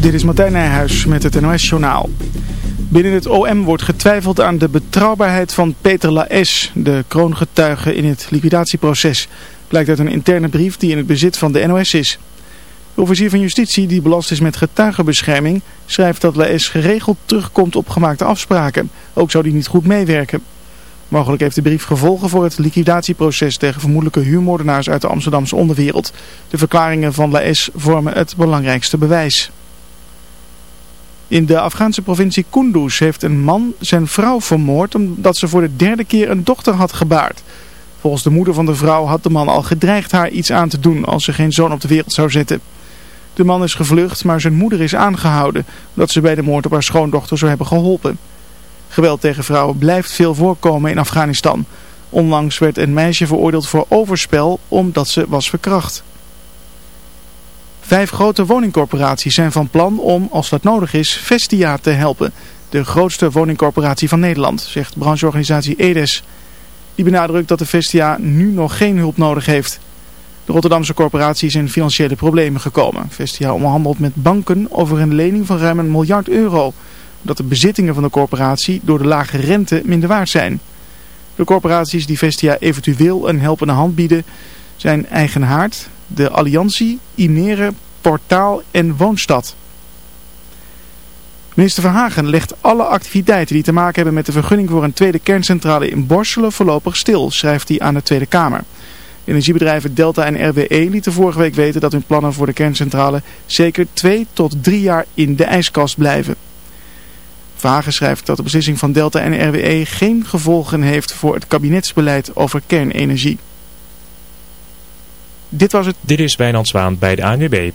Dit is Martijn Nijhuis met het NOS-journaal. Binnen het OM wordt getwijfeld aan de betrouwbaarheid van Peter Laes, de kroongetuige in het liquidatieproces. Blijkt uit een interne brief die in het bezit van de NOS is. De officier van justitie, die belast is met getuigenbescherming, schrijft dat Laes geregeld terugkomt op gemaakte afspraken. Ook zou hij niet goed meewerken. Mogelijk heeft de brief gevolgen voor het liquidatieproces tegen vermoedelijke huurmoordenaars uit de Amsterdamse onderwereld. De verklaringen van Laes vormen het belangrijkste bewijs. In de Afghaanse provincie Kunduz heeft een man zijn vrouw vermoord omdat ze voor de derde keer een dochter had gebaard. Volgens de moeder van de vrouw had de man al gedreigd haar iets aan te doen als ze geen zoon op de wereld zou zetten. De man is gevlucht, maar zijn moeder is aangehouden omdat ze bij de moord op haar schoondochter zou hebben geholpen. Geweld tegen vrouwen blijft veel voorkomen in Afghanistan. Onlangs werd een meisje veroordeeld voor overspel omdat ze was verkracht. Vijf grote woningcorporaties zijn van plan om, als dat nodig is, Vestia te helpen. De grootste woningcorporatie van Nederland, zegt brancheorganisatie EDES. Die benadrukt dat de Vestia nu nog geen hulp nodig heeft. De Rotterdamse corporatie is in financiële problemen gekomen. Vestia onderhandelt met banken over een lening van ruim een miljard euro. Dat de bezittingen van de corporatie door de lage rente minder waard zijn. De corporaties die Vestia eventueel een helpende hand bieden zijn Eigenhaard, de Alliantie, Imere, Portaal en Woonstad. Minister Verhagen legt alle activiteiten die te maken hebben met de vergunning voor een tweede kerncentrale in Borselen voorlopig stil, schrijft hij aan de Tweede Kamer. Energiebedrijven Delta en RWE lieten vorige week weten dat hun plannen voor de kerncentrale zeker twee tot drie jaar in de ijskast blijven. Verhagen schrijft dat de beslissing van Delta en RWE geen gevolgen heeft voor het kabinetsbeleid over kernenergie. Dit was het. Dit is Wijnand Zwaan bij de ANWB.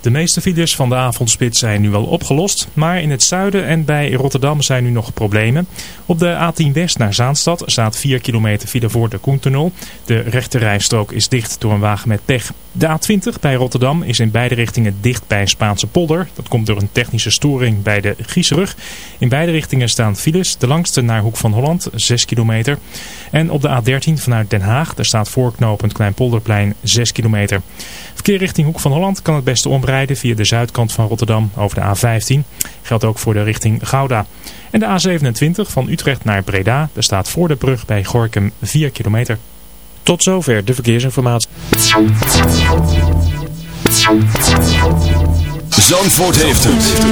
De meeste files van de avondspit zijn nu wel opgelost, maar in het zuiden en bij Rotterdam zijn nu nog problemen. Op de A10 West naar Zaanstad staat 4 kilometer file voor de Koentunnel. De rechterrijstrook is dicht door een wagen met pech. De A20 bij Rotterdam is in beide richtingen dicht bij Spaanse polder. Dat komt door een technische storing bij de Gieserug. In beide richtingen staan files. De langste naar Hoek van Holland, 6 kilometer. En op de A13 vanuit Den Haag, daar staat voorknopend Kleinpolderplein 6 kilometer. Verkeer richting Hoek van Holland kan het beste omrijden via de zuidkant van Rotterdam over de A15. Geldt ook voor de richting Gouda. En de A27 van Utrecht naar Breda, daar staat voor de brug bij Gorkum 4 kilometer. Tot zover de verkeersinformatie. Zandvoort heeft het.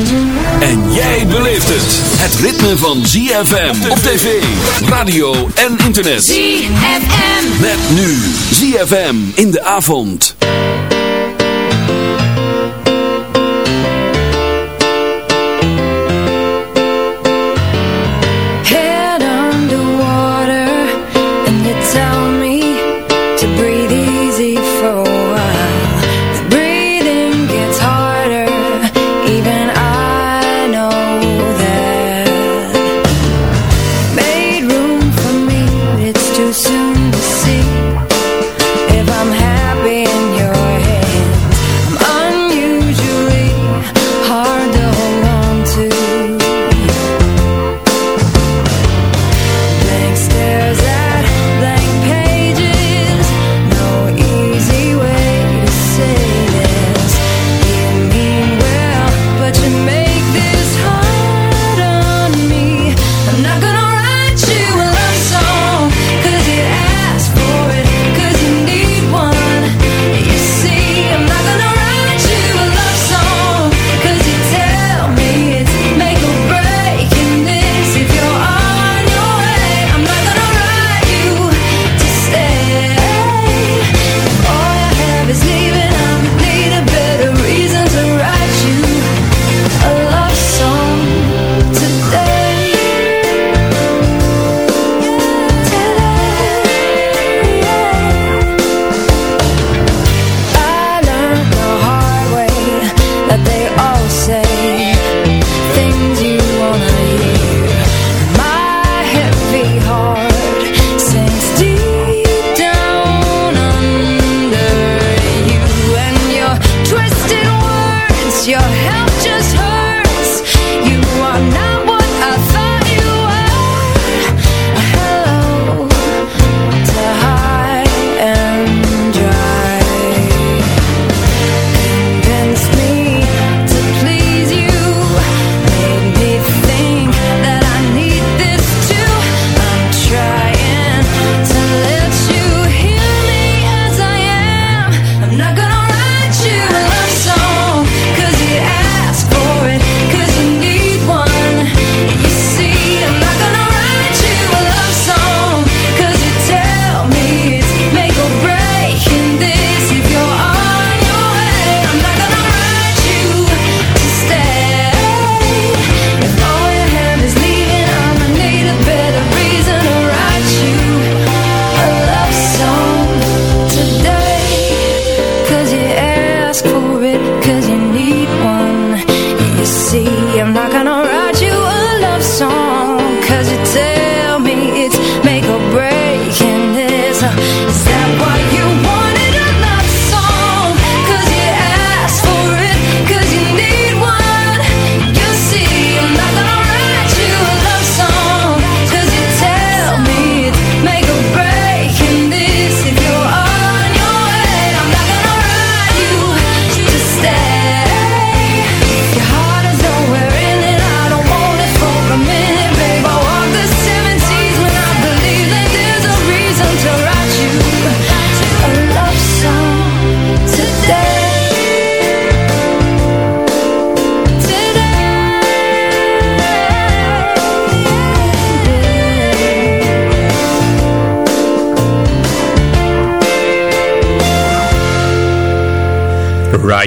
En jij beleeft het. Het ritme van ZFM op tv, radio en internet. ZFM. Met nu ZFM in de avond.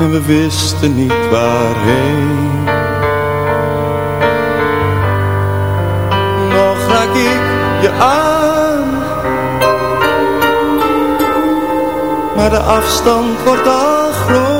En we wisten niet waarheen. Nog raak ik je aan maar de afstand wordt al groot.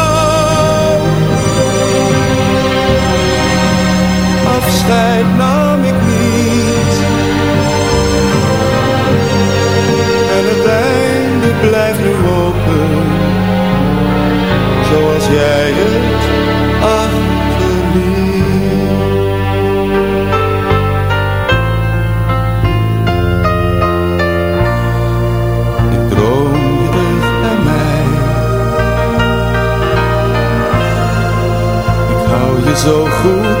Afscheid nam ik niet. En het einde blijft nu open zoals jij het achterliet. Ik droom je terug bij mij. Ik hou je zo goed.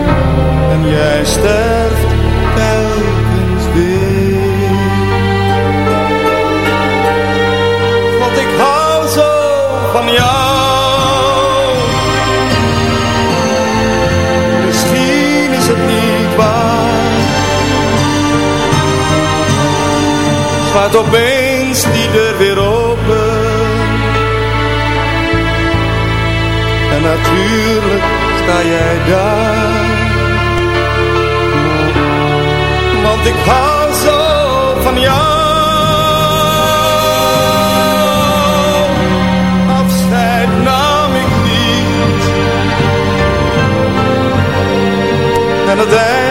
jij sterft telkens weer. Want ik hou zo van jou. gaat opeens die deur weer open. En natuurlijk sta jij daar. Want ik hou zo van jou. Afscheid nam ik niet. En het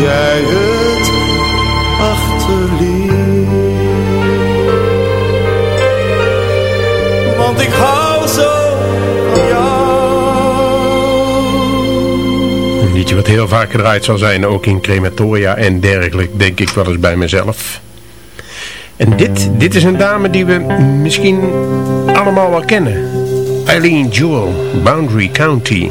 jij het achterliet. Want ik hou zo van jou. Een liedje wat heel vaak gedraaid zal zijn, ook in crematoria en dergelijke, denk ik wel eens bij mezelf. En dit, dit is een dame die we misschien allemaal wel kennen. Eileen Jewell, Boundary County.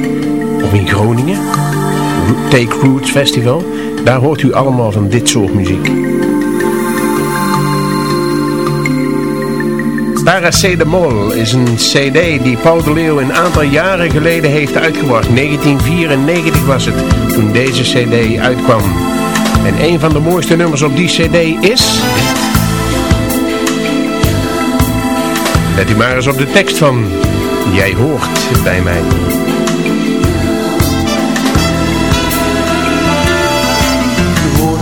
Of in Groningen. Take Roots Festival. Daar hoort u allemaal van dit soort muziek. Paracetamol is een cd die Paul de Leeuw een aantal jaren geleden heeft uitgebracht. 1994 was het toen deze cd uitkwam. En een van de mooiste nummers op die cd is... Let u maar eens op de tekst van Jij hoort bij mij.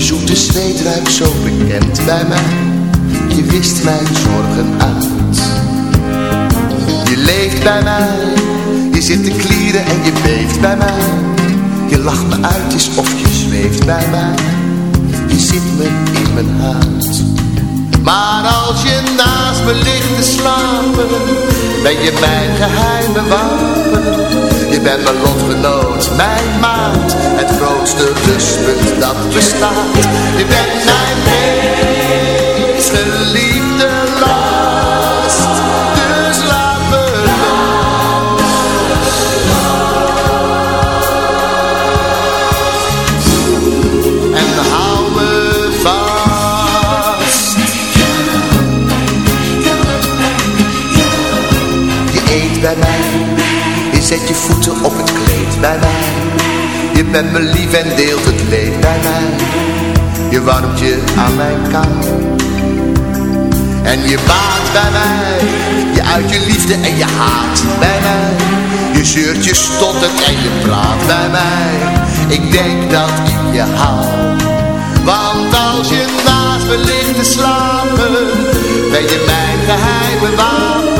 je zoete zweet ruikt zo bekend bij mij. Je wist mijn zorgen uit. Je leeft bij mij Je zit te klieren en je beeft bij mij. Je lacht me uit of je zweeft bij mij. Je zit me in mijn huid. Maar als je naast me ligt te slapen Ben je mijn geheime wapen. Je bent mijn lotgenoot, mijn maat grootste rustpunt dat bestaat. Je bent mijn meest geliefde last. Dus laat me los. En hou me vast. Je eet bij mij. Zet je voeten op het kleed bij mij Bent me lief en deelt het leed bij mij. Je warmt je aan mijn kou En je baat bij mij. Je uit je liefde en je haat bij mij. Je zeurt, je stottert en je praat bij mij. Ik denk dat ik je hou Want als je naast me ligt te slapen Ben je mijn geheime wapen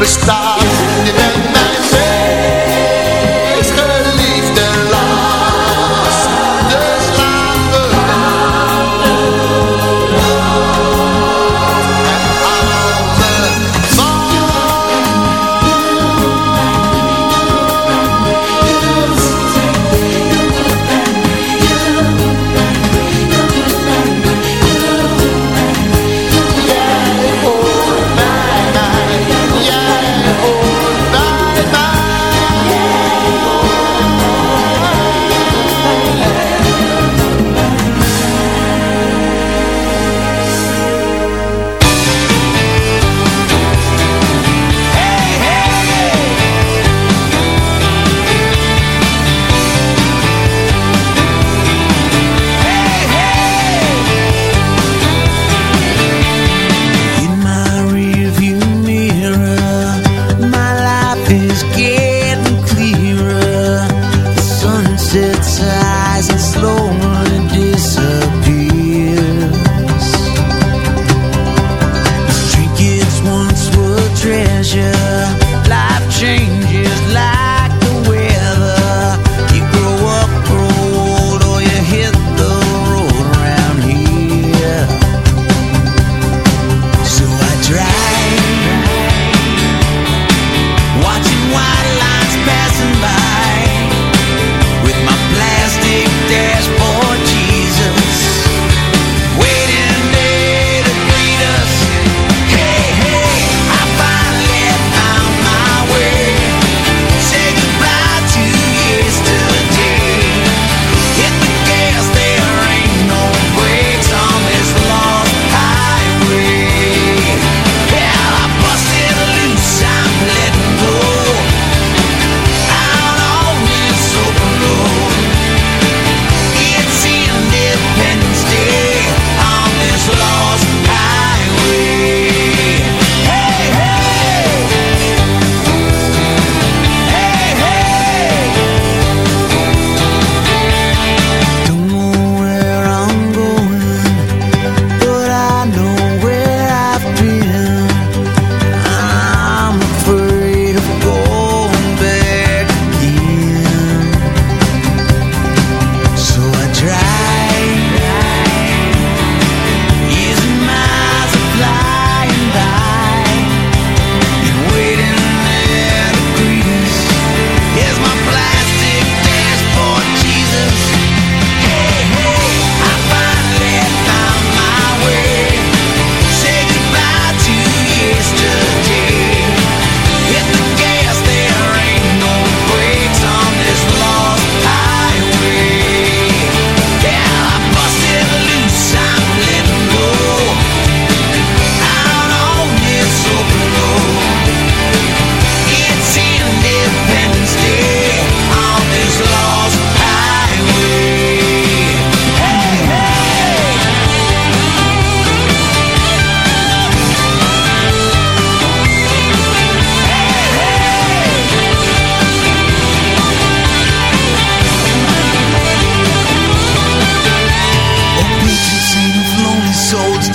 rustpunt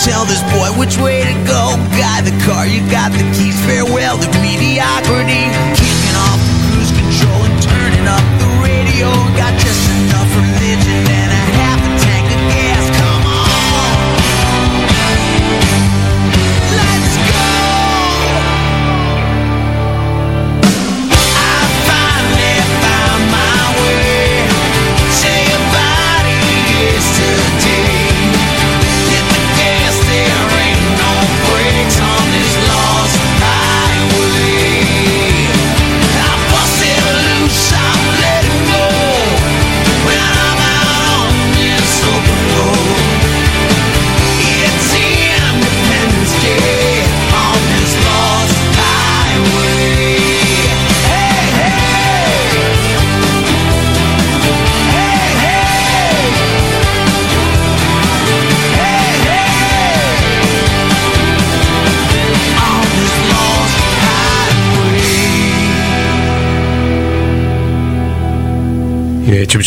tell this boy which way to go. Guy the car, you got the keys. Farewell to mediocrity.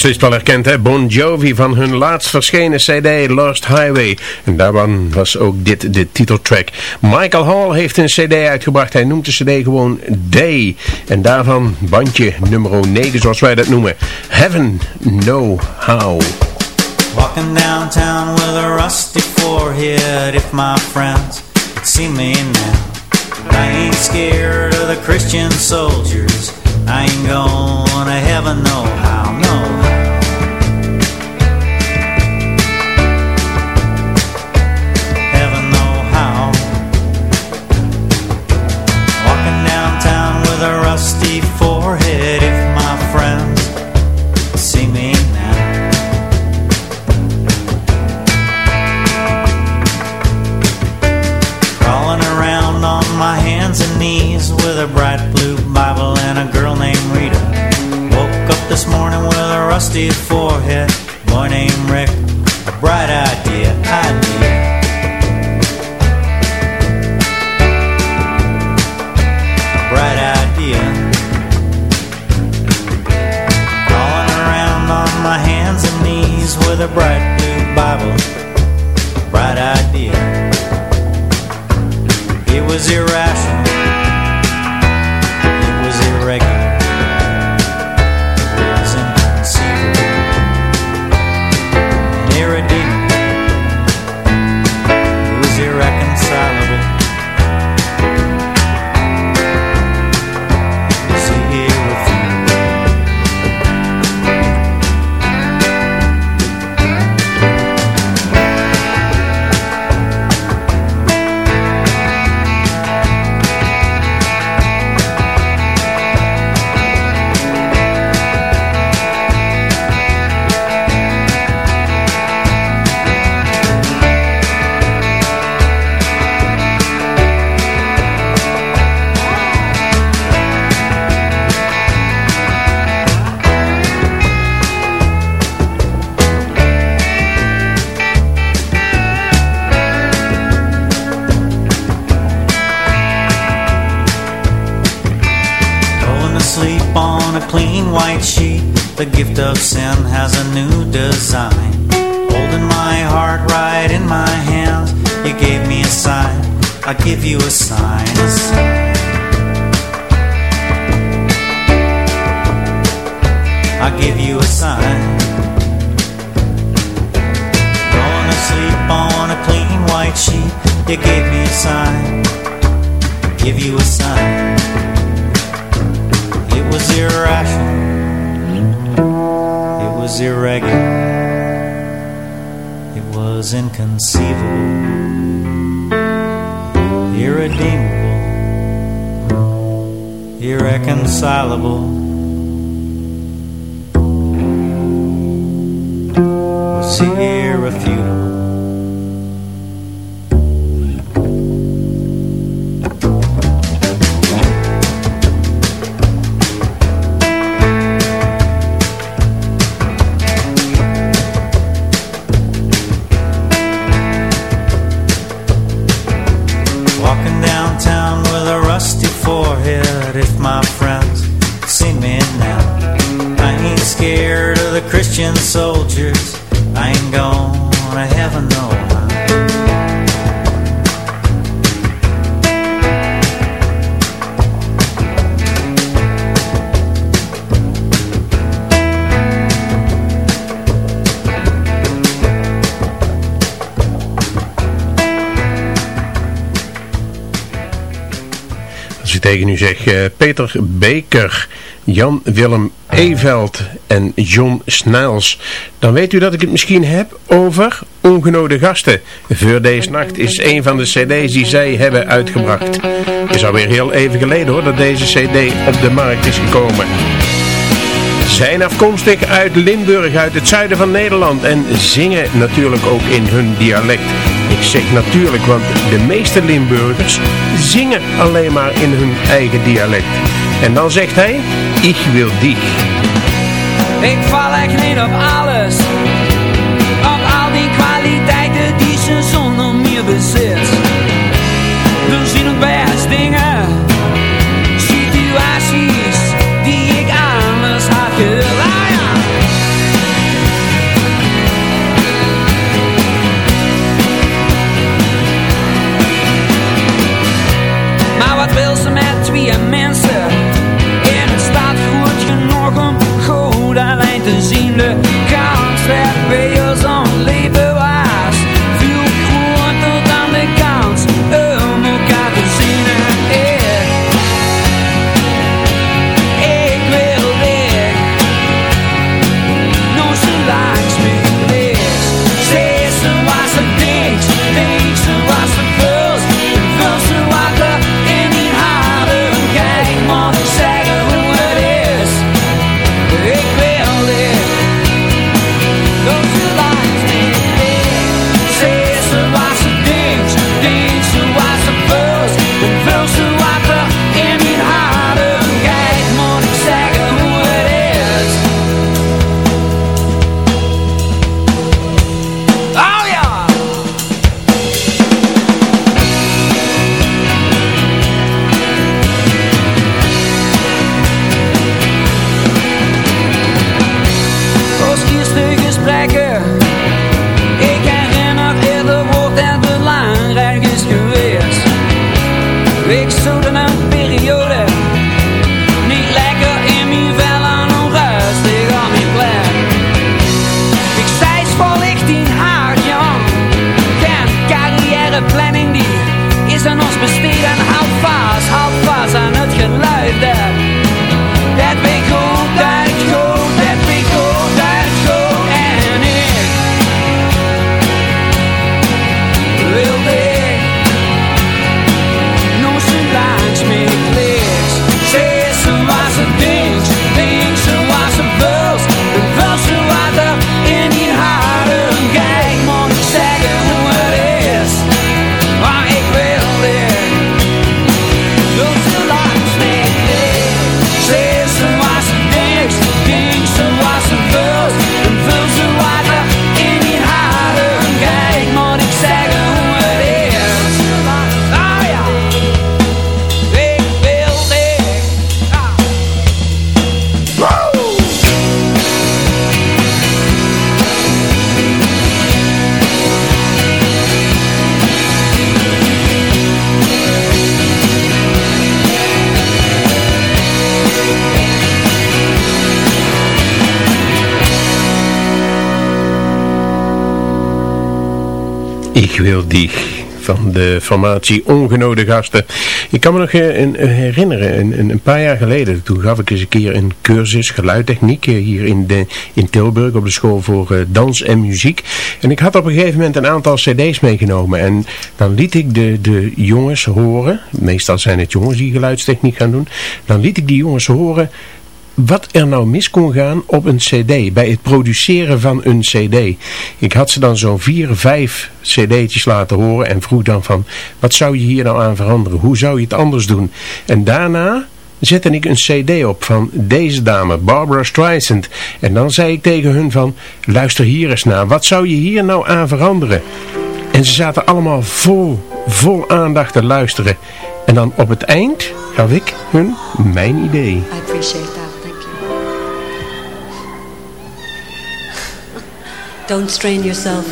Beslist wel herkend, hè? Bon Jovi van hun laatst verschenen cd Lost Highway. En daarvan was ook dit de titeltrack. Michael Hall heeft een cd uitgebracht. Hij noemt de cd gewoon Day. En daarvan bandje nummer 9, zoals wij dat noemen. Heaven Know How. Walking downtown with a rusty forehead If my friends see me now I ain't scared of the Christian soldiers I ain't going heaven no how, no how my hands. You gave me a sign. I give you a sign. A sign. I give you a sign. Falling asleep on a clean white sheet. You gave me a sign. Give you a sign. It was irrational. It was irregular. Was inconceivable. Irredeemable. Irreconcilable. Was irrefutable. Tegen u zeg. Uh, Peter Beker, Jan Willem Eveld en John Snijls. Dan weet u dat ik het misschien heb over Ongenode Gasten. Voor deze nacht is een van de cd's die zij hebben uitgebracht. Het is alweer heel even geleden hoor dat deze cd op de markt is gekomen zijn afkomstig uit Limburg, uit het zuiden van Nederland en zingen natuurlijk ook in hun dialect. Ik zeg natuurlijk, want de meeste Limburgers zingen alleen maar in hun eigen dialect. En dan zegt hij, ik wil die. Ik val echt niet op alles, op al die kwaliteiten die ze zonder meer bezit. Ik wil die van de formatie Ongenode Gasten. Ik kan me nog eh, herinneren, een, een, paar jaar geleden, toen gaf ik eens een keer een cursus geluidtechniek eh, hier in, de, in Tilburg op de school voor eh, dans en muziek. En ik had op een gegeven moment een aantal cd's meegenomen en dan liet ik de, de jongens horen, meestal zijn het jongens die geluidstechniek gaan doen, dan liet ik die jongens horen wat er nou mis kon gaan op een cd, bij het produceren van een cd. Ik had ze dan zo'n vier, vijf cd'tjes laten horen en vroeg dan van, wat zou je hier nou aan veranderen? Hoe zou je het anders doen? En daarna zette ik een cd op van deze dame, Barbara Streisand. En dan zei ik tegen hun van, luister hier eens naar, wat zou je hier nou aan veranderen? En ze zaten allemaal vol, vol aandacht te luisteren. En dan op het eind gaf ik hun mijn idee. I appreciate that. Don't strain yourself.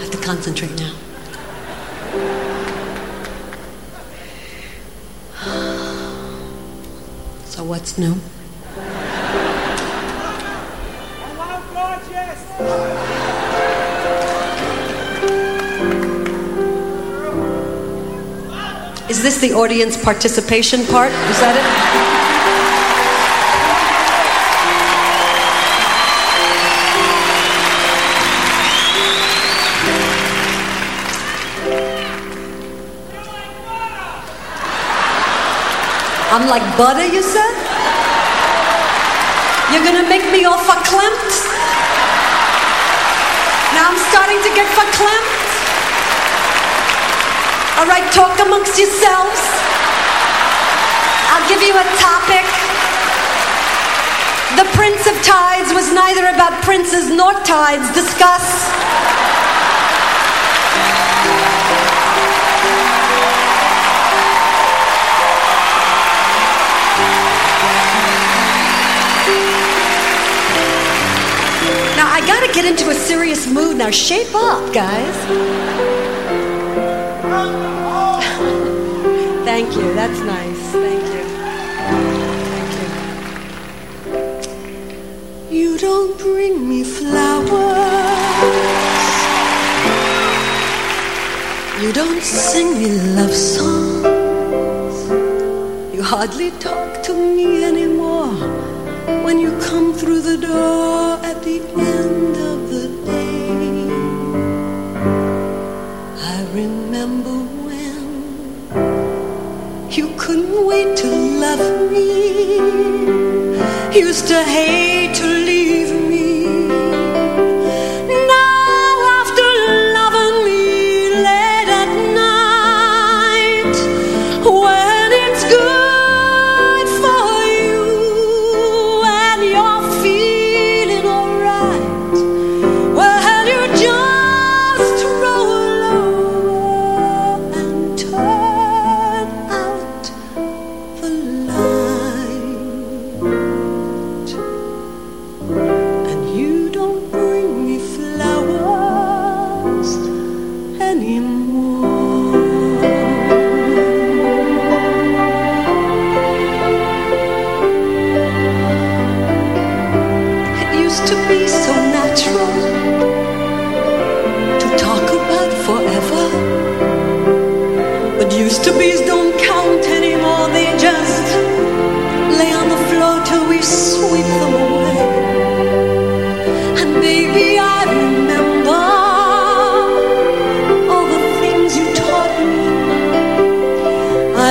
Have to concentrate now. So what's new? Is this the audience participation part? Is that it? Like butter, you said? You're gonna make me all verklempt? Now I'm starting to get verklempt. All right, talk amongst yourselves. I'll give you a topic. The Prince of Tides was neither about princes nor tides. Discuss. I gotta get into a serious mood now. Shape up, guys. Thank you. That's nice. Thank you. Thank you. You don't bring me flowers. You don't sing me love songs. You hardly talk to me anymore when you come through the door at the end of the day. I remember when you couldn't wait to love me, used to hate to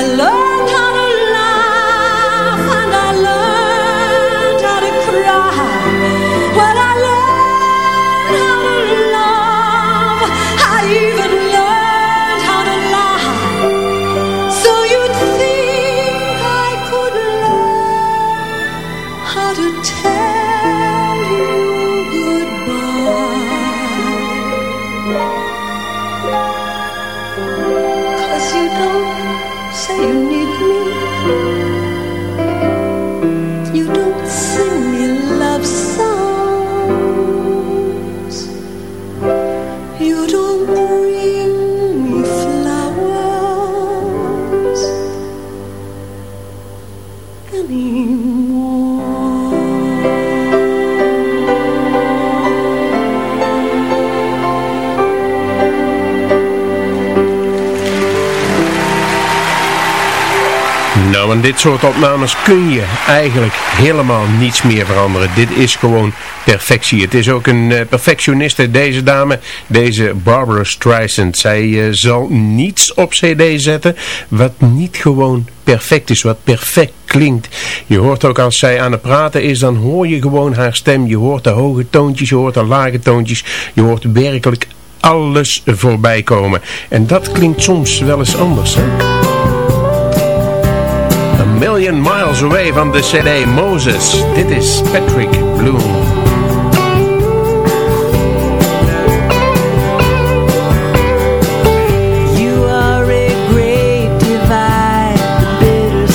love. Dit soort opnames kun je eigenlijk helemaal niets meer veranderen. Dit is gewoon perfectie. Het is ook een uh, perfectioniste, deze dame, deze Barbara Streisand. Zij uh, zal niets op cd zetten wat niet gewoon perfect is, wat perfect klinkt. Je hoort ook als zij aan het praten is, dan hoor je gewoon haar stem. Je hoort de hoge toontjes, je hoort de lage toontjes. Je hoort werkelijk alles voorbij komen. En dat klinkt soms wel eens anders, hè? Million Miles Away van de CD Moses. Dit is Patrick Bloom. You are a great divide, the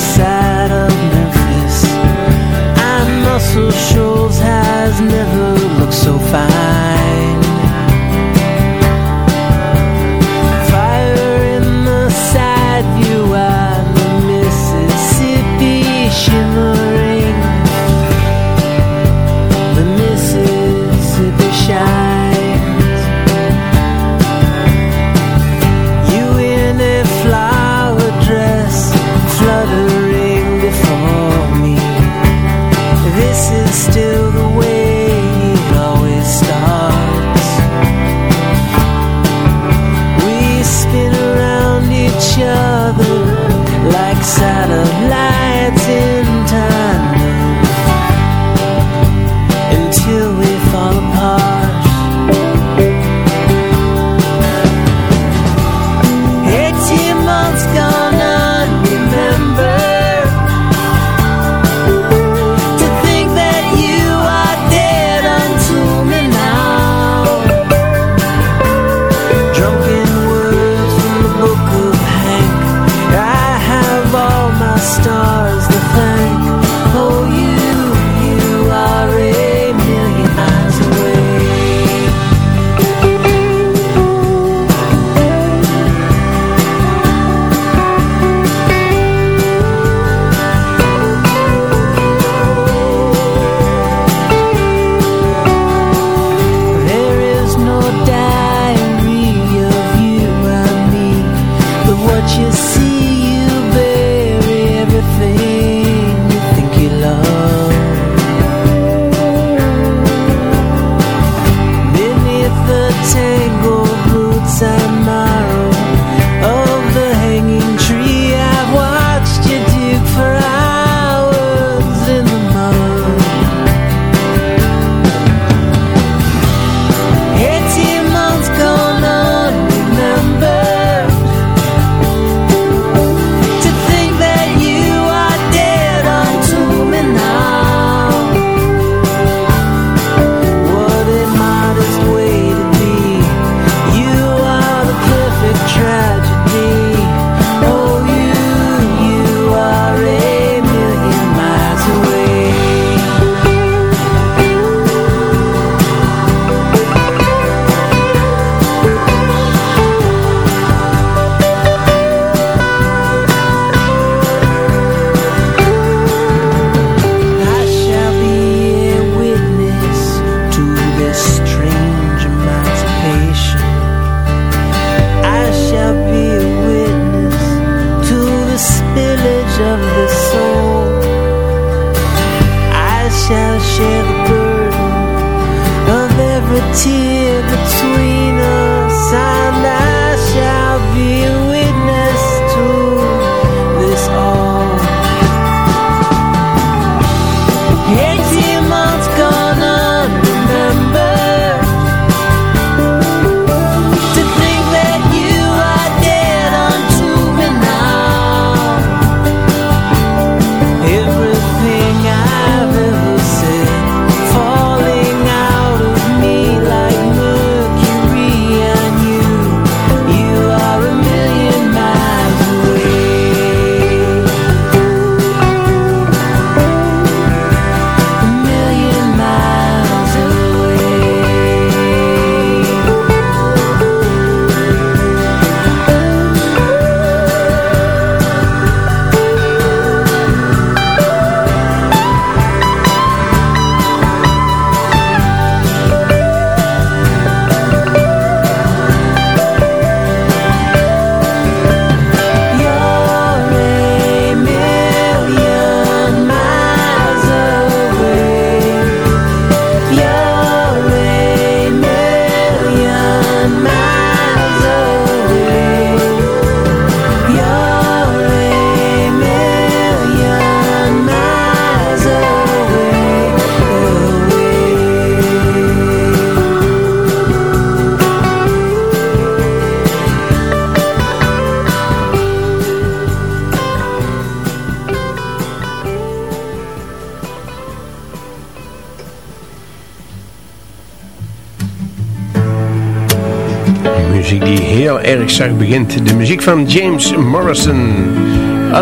begint. De muziek van James Morrison,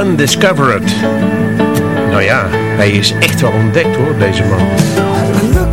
Undiscovered. Nou ja, hij is echt wel ontdekt hoor, deze man.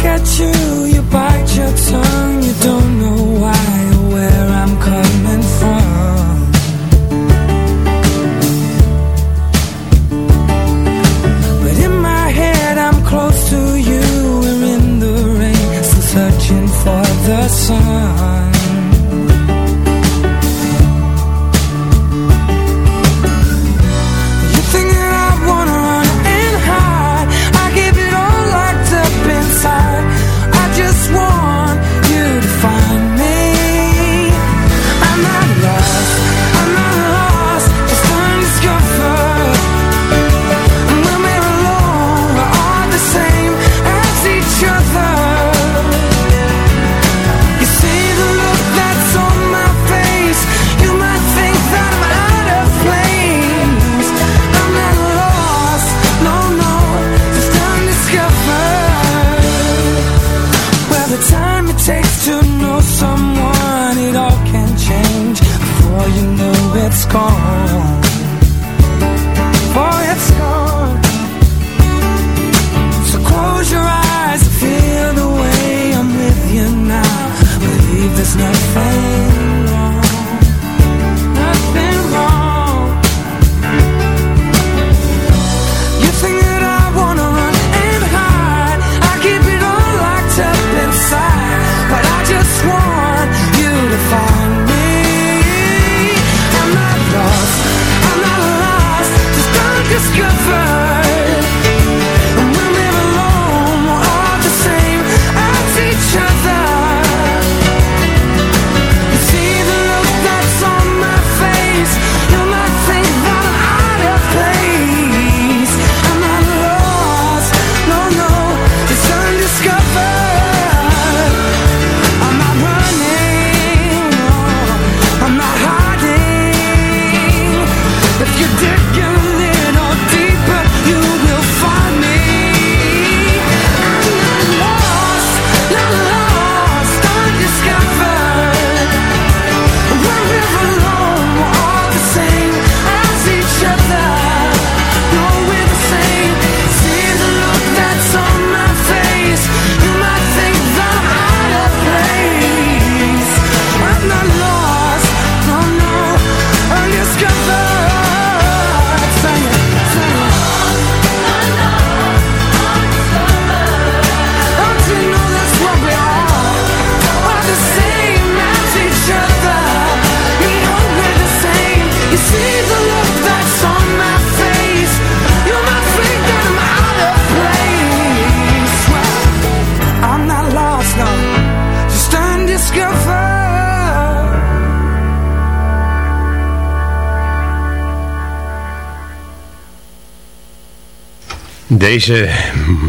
Deze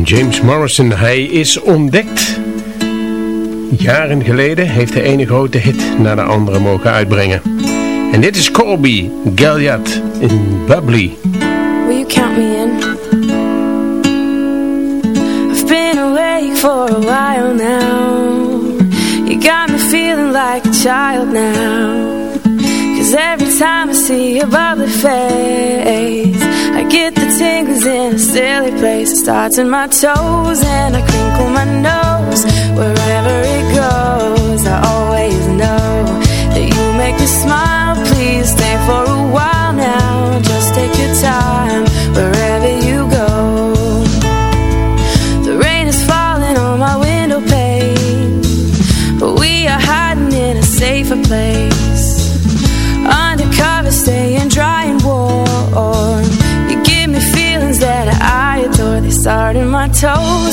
James Morrison, hij is ontdekt. Jaren geleden heeft hij ene grote hit naar de andere mogen uitbrengen. En dit is Colby Galliard in Bubbly. Will you count me in? I've been awake for a while now. You got me feeling like a child now. Cause every time I see your bubbly face I get the tingles in a silly place. It starts in my toes and I crinkle my nose. Wherever it goes I always toes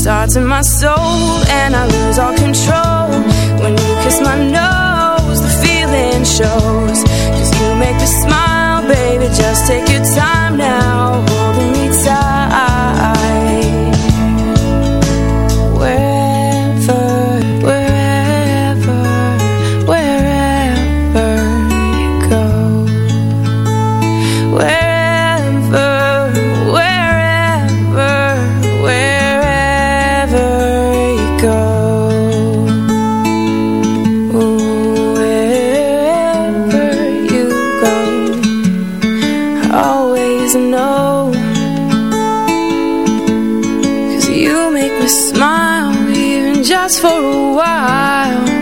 starts in my soul and I lose all control smile even just for a while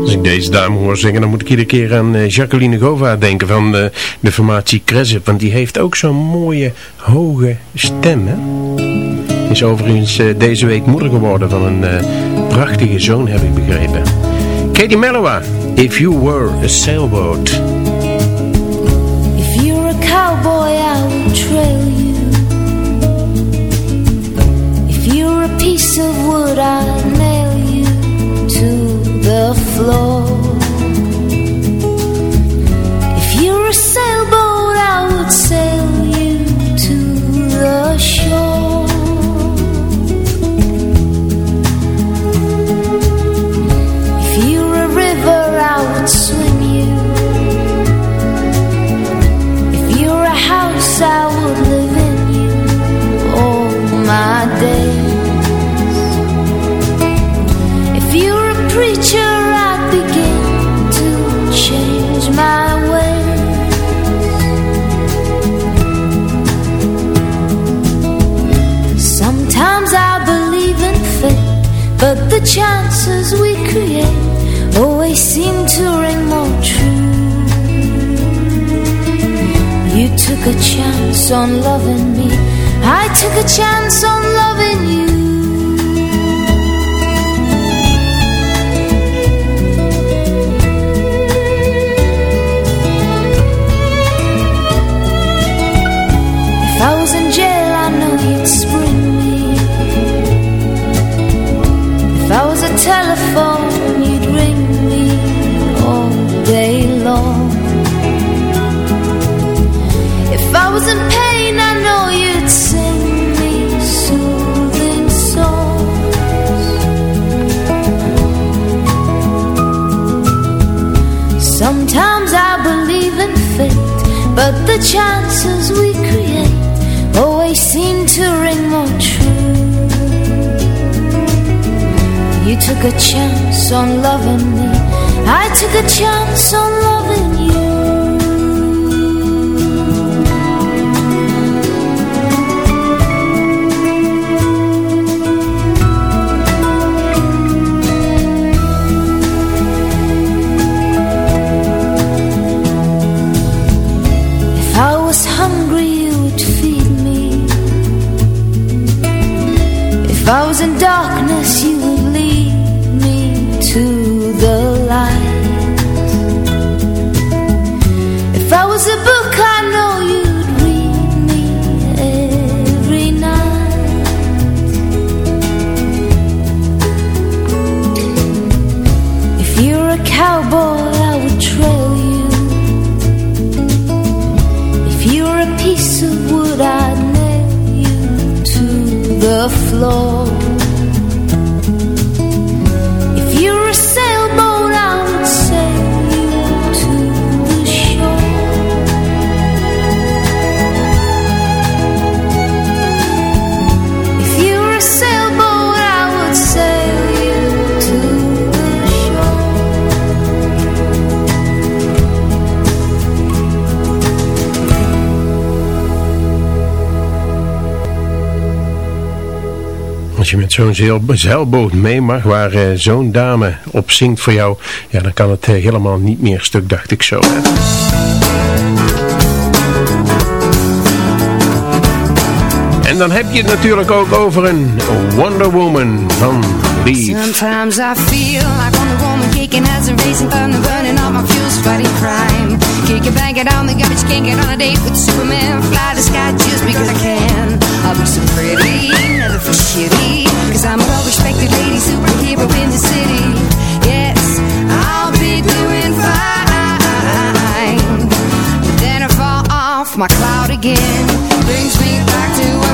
Als ik deze dame hoor zingen, dan moet ik iedere keer aan eh, Jacqueline Gova denken van de, de formatie Cresip. Want die heeft ook zo'n mooie, hoge stem? Is overigens eh, deze week moeder geworden van een eh, prachtige zoon, heb ik begrepen. Katie Mellowa, If You Were a Sailboat. I'll nail you to the floor. Chances we create always seem to ring more true. You took a chance on loving me. I took a chance on loving you. Telephone, on loving me. I took a chance on Als je met zo'n zeil- zeilboot mee mag, waar eh, zo'n dame op zingt voor jou, ja, dan kan het eh, helemaal niet meer stuk, dacht ik zo. En dan heb je het natuurlijk ook over een Wonder Woman van Lee. Sometimes I feel like Wonder Woman kicking as a racing thunder, burning all my fuels, fighting crime. Kick it, bang it on the garbage, can't get on a date with Superman. Fly the sky just because I can. I'll be so pretty, never feel shitty. Cause I'm a well-respected lady, superhero in the city. Yes, I'll be doing fine. But then I fall off my cloud again. Brings me back to